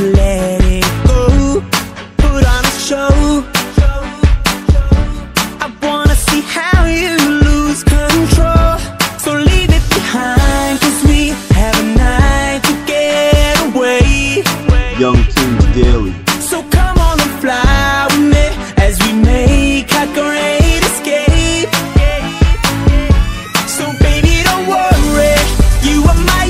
let it go. Put on a show. I wanna see how you lose control. So leave it behind Cause we have a night to get away. Young Kings Daily. So come on and fly with me As we make our great escape. So baby don't worry You are my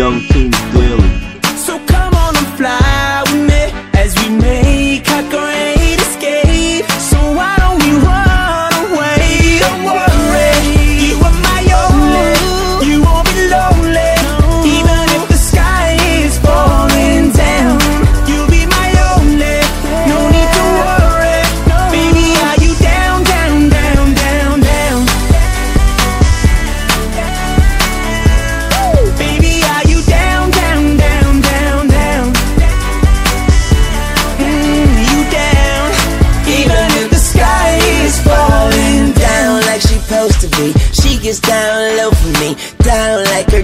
young team.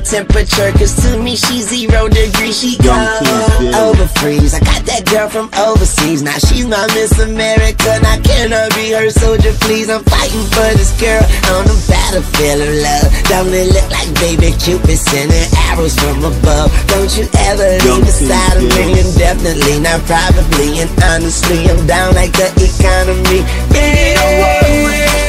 Temperature, cause to me she's zero degrees. She cold over freeze. I got that girl from overseas. Now she's my Miss America. Now can I be her soldier, please? I'm fighting for this girl on the battlefield of love. Don't it look like baby Cupid sending arrows from above? Don't you ever leave beside of me? Indefinitely, not probably, and honestly, I'm down like the economy. Yeah.